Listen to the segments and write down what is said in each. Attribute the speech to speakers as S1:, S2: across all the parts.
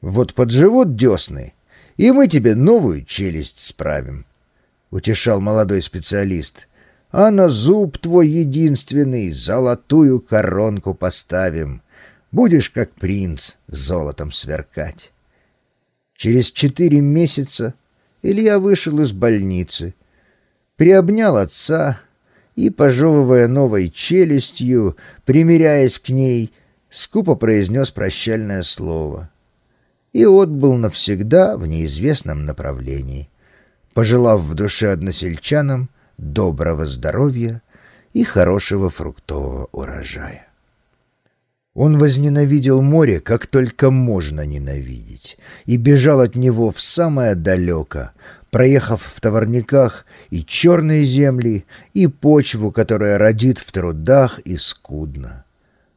S1: Вот подживут десны, и мы тебе новую челюсть справим, — утешал молодой специалист. А на зуб твой единственный золотую коронку поставим. Будешь, как принц, золотом сверкать. Через четыре месяца Илья вышел из больницы, приобнял отца и, пожевывая новой челюстью, примиряясь к ней, скупо произнес прощальное слово и отбыл навсегда в неизвестном направлении, пожелав в душе односельчанам доброго здоровья и хорошего фруктового урожая. Он возненавидел море, как только можно ненавидеть, и бежал от него в самое далеко, проехав в товарниках и черные земли, и почву, которая родит в трудах и скудно.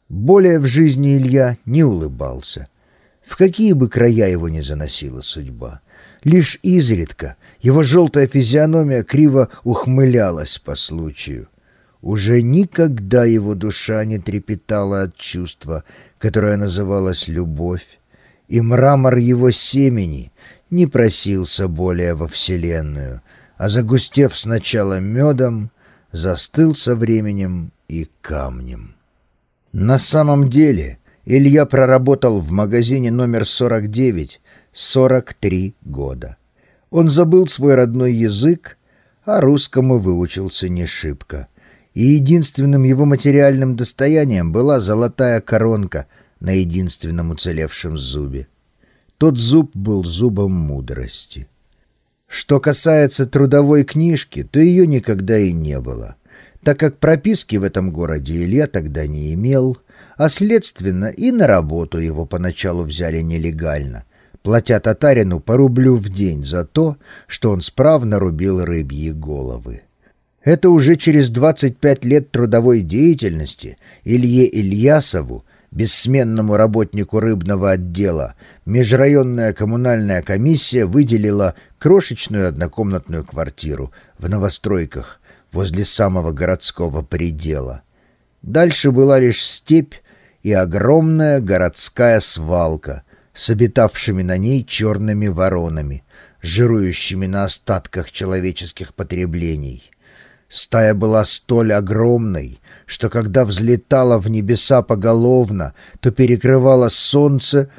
S1: Более в жизни Илья не улыбался. В какие бы края его ни заносила судьба. Лишь изредка его желтая физиономия криво ухмылялась по случаю. Уже никогда его душа не трепетала от чувства, которое называлось любовь, и мрамор его семени не просился более во Вселенную, а загустев сначала медом, застыл со временем и камнем. На самом деле Илья проработал в магазине номер 49 43 года. Он забыл свой родной язык, а русскому выучился не шибко. И единственным его материальным достоянием была золотая коронка на единственном уцелевшем зубе. Тот зуб был зубом мудрости. Что касается трудовой книжки, то ее никогда и не было, так как прописки в этом городе Илья тогда не имел, а следственно и на работу его поначалу взяли нелегально, платя татарину по рублю в день за то, что он справно рубил рыбьи головы. Это уже через 25 лет трудовой деятельности Илье Ильясову, бессменному работнику рыбного отдела, межрайонная коммунальная комиссия выделила крошечную однокомнатную квартиру в новостройках возле самого городского предела. Дальше была лишь степь и огромная городская свалка с обитавшими на ней черными воронами, жирующими на остатках человеческих потреблений. Стая была столь огромной, что когда взлетала в небеса поголовно, то перекрывала солнце,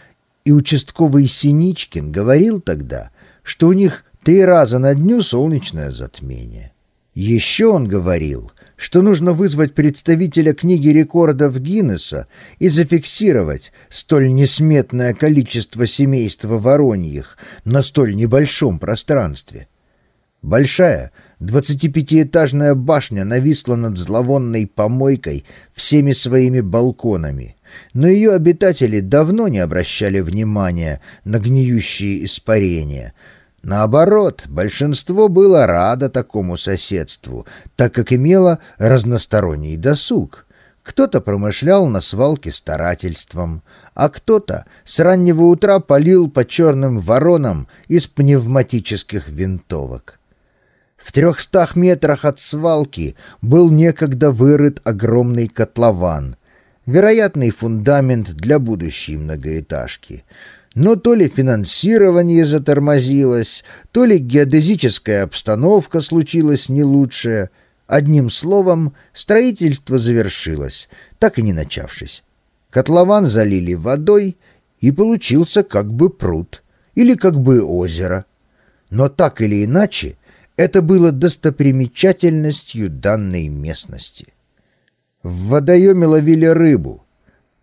S1: и участковый Синичкин говорил тогда, что у них три раза на дню солнечное затмение. Еще он говорил, что нужно вызвать представителя книги рекордов Гиннесса и зафиксировать столь несметное количество семейства вороньих на столь небольшом пространстве. Большая, двадцатипятиэтажная башня нависла над зловонной помойкой всеми своими балконами, но ее обитатели давно не обращали внимания на гниющие испарения — Наоборот, большинство было радо такому соседству, так как имело разносторонний досуг. Кто-то промышлял на свалке старательством, а кто-то с раннего утра полил по черным воронам из пневматических винтовок. В трехстах метрах от свалки был некогда вырыт огромный котлован, вероятный фундамент для будущей многоэтажки — но то ли финансирование затормозилось, то ли геодезическая обстановка случилась не лучшая. Одним словом, строительство завершилось, так и не начавшись. Котлован залили водой, и получился как бы пруд или как бы озеро. Но так или иначе, это было достопримечательностью данной местности. В водоеме ловили рыбу,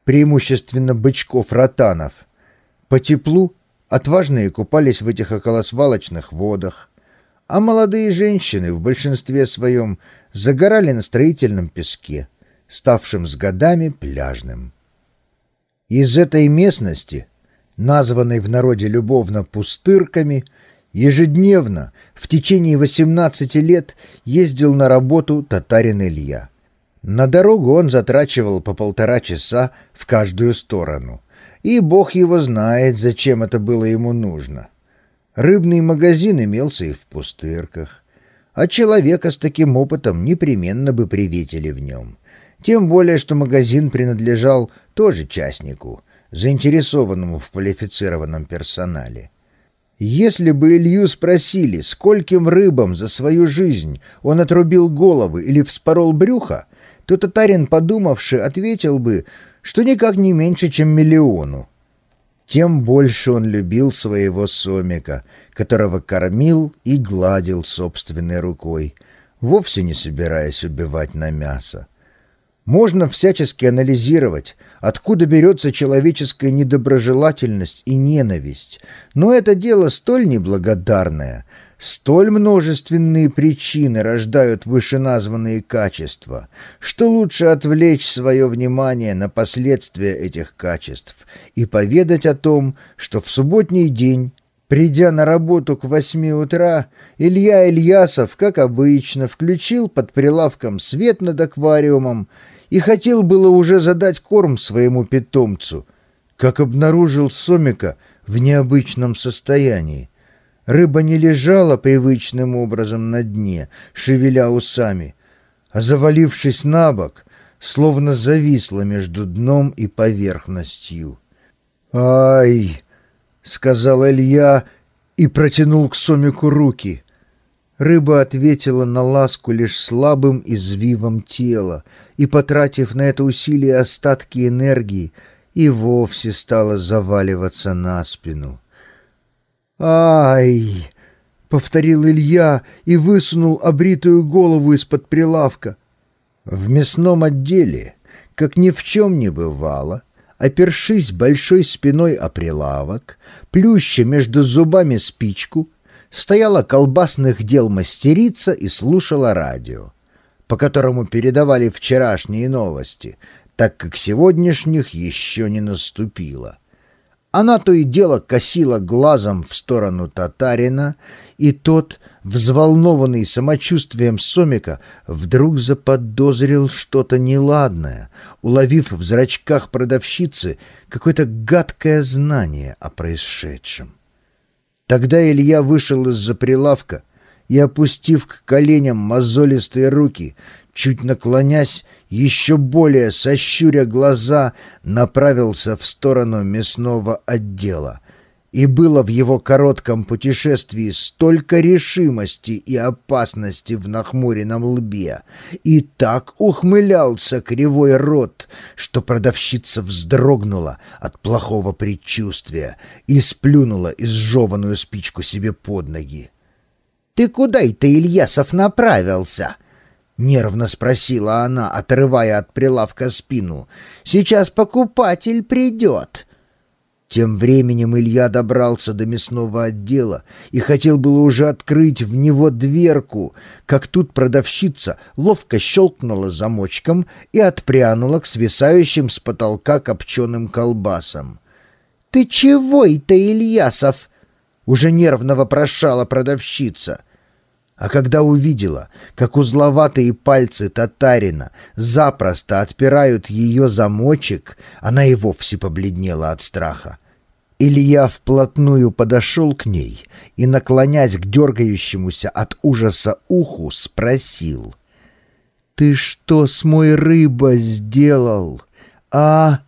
S1: преимущественно бычков-ротанов — по теплу отважные купались в этих околосвалочных водах, а молодые женщины в большинстве своем загорали на строительном песке, ставшем с годами пляжным. Из этой местности, названной в народе любовно «пустырками», ежедневно в течение 18 лет ездил на работу татарин Илья. На дорогу он затрачивал по полтора часа в каждую сторону — и бог его знает, зачем это было ему нужно. Рыбный магазин имелся и в пустырках, а человека с таким опытом непременно бы приветили в нем. Тем более, что магазин принадлежал тоже частнику, заинтересованному в квалифицированном персонале. Если бы Илью спросили, скольким рыбам за свою жизнь он отрубил головы или вспорол брюхо, то татарин, подумавший, ответил бы, что никак не меньше, чем миллиону. Тем больше он любил своего сомика, которого кормил и гладил собственной рукой, вовсе не собираясь убивать на мясо. Можно всячески анализировать, откуда берется человеческая недоброжелательность и ненависть, но это дело столь неблагодарное, столь множественные причины рождают вышеназванные качества, что лучше отвлечь свое внимание на последствия этих качеств и поведать о том, что в субботний день Придя на работу к восьми утра, Илья Ильясов, как обычно, включил под прилавком свет над аквариумом и хотел было уже задать корм своему питомцу, как обнаружил Сомика в необычном состоянии. Рыба не лежала привычным образом на дне, шевеля усами, а, завалившись на бок, словно зависла между дном и поверхностью. «Ай!» — сказал Илья и протянул к Сомику руки — Рыба ответила на ласку лишь слабым извивом тела и, потратив на это усилие остатки энергии, и вовсе стала заваливаться на спину. «Ай!» — повторил Илья и высунул обритую голову из-под прилавка. В мясном отделе, как ни в чем не бывало, опершись большой спиной о прилавок, плюща между зубами спичку — стояла колбасных дел мастерица и слушала радио, по которому передавали вчерашние новости, так как сегодняшних еще не наступило. Она то и дело косила глазом в сторону татарина, и тот, взволнованный самочувствием Сомика, вдруг заподозрил что-то неладное, уловив в зрачках продавщицы какое-то гадкое знание о происшедшем. Тогда Илья вышел из-за прилавка и, опустив к коленям мозолистые руки, чуть наклонясь, еще более сощуря глаза, направился в сторону мясного отдела — и было в его коротком путешествии столько решимости и опасности в нахмуренном лбе, и так ухмылялся кривой рот, что продавщица вздрогнула от плохого предчувствия и сплюнула изжеванную спичку себе под ноги. «Ты куда это, Ильясов, направился?» — нервно спросила она, отрывая от прилавка спину. «Сейчас покупатель придет». Тем временем Илья добрался до мясного отдела и хотел было уже открыть в него дверку, как тут продавщица ловко щелкнула замочком и отпрянула к свисающим с потолка копченым колбасам. «Ты чего это, Ильясов?» — уже нервно вопрошала продавщица. А когда увидела, как узловатые пальцы татарина запросто отпирают ее замочек, она и вовсе побледнела от страха. Илья вплотную подошел к ней и, наклонясь к дергающемуся от ужаса уху, спросил. «Ты что с мой рыба сделал, а?»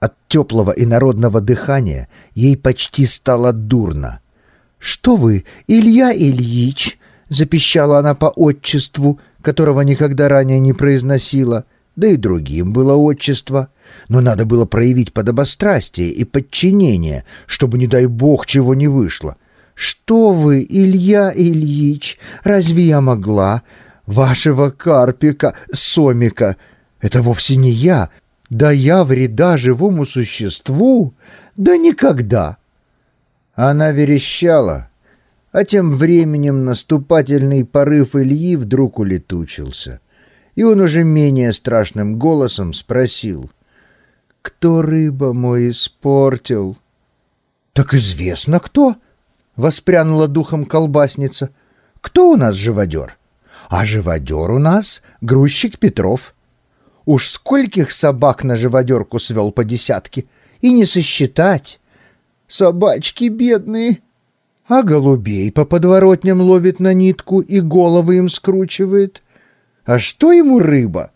S1: От теплого и народного дыхания ей почти стало дурно. «Что вы, Илья Ильич?» — запищала она по отчеству, которого никогда ранее не произносила — да и другим было отчество. Но надо было проявить подобострастие и подчинение, чтобы, не дай бог, чего не вышло. «Что вы, Илья Ильич, разве я могла? Вашего карпика, сомика, это вовсе не я. Да я вреда живому существу? Да никогда!» Она верещала, а тем временем наступательный порыв Ильи вдруг улетучился — и он уже менее страшным голосом спросил. «Кто рыба мой испортил?» «Так известно кто!» — воспрянула духом колбасница. «Кто у нас живодер?» «А живодер у нас грузчик Петров. Уж скольких собак на живодерку свел по десятке, и не сосчитать. Собачки бедные!» а голубей по подворотням ловит на нитку и головы им скручивает. А что ему рыба?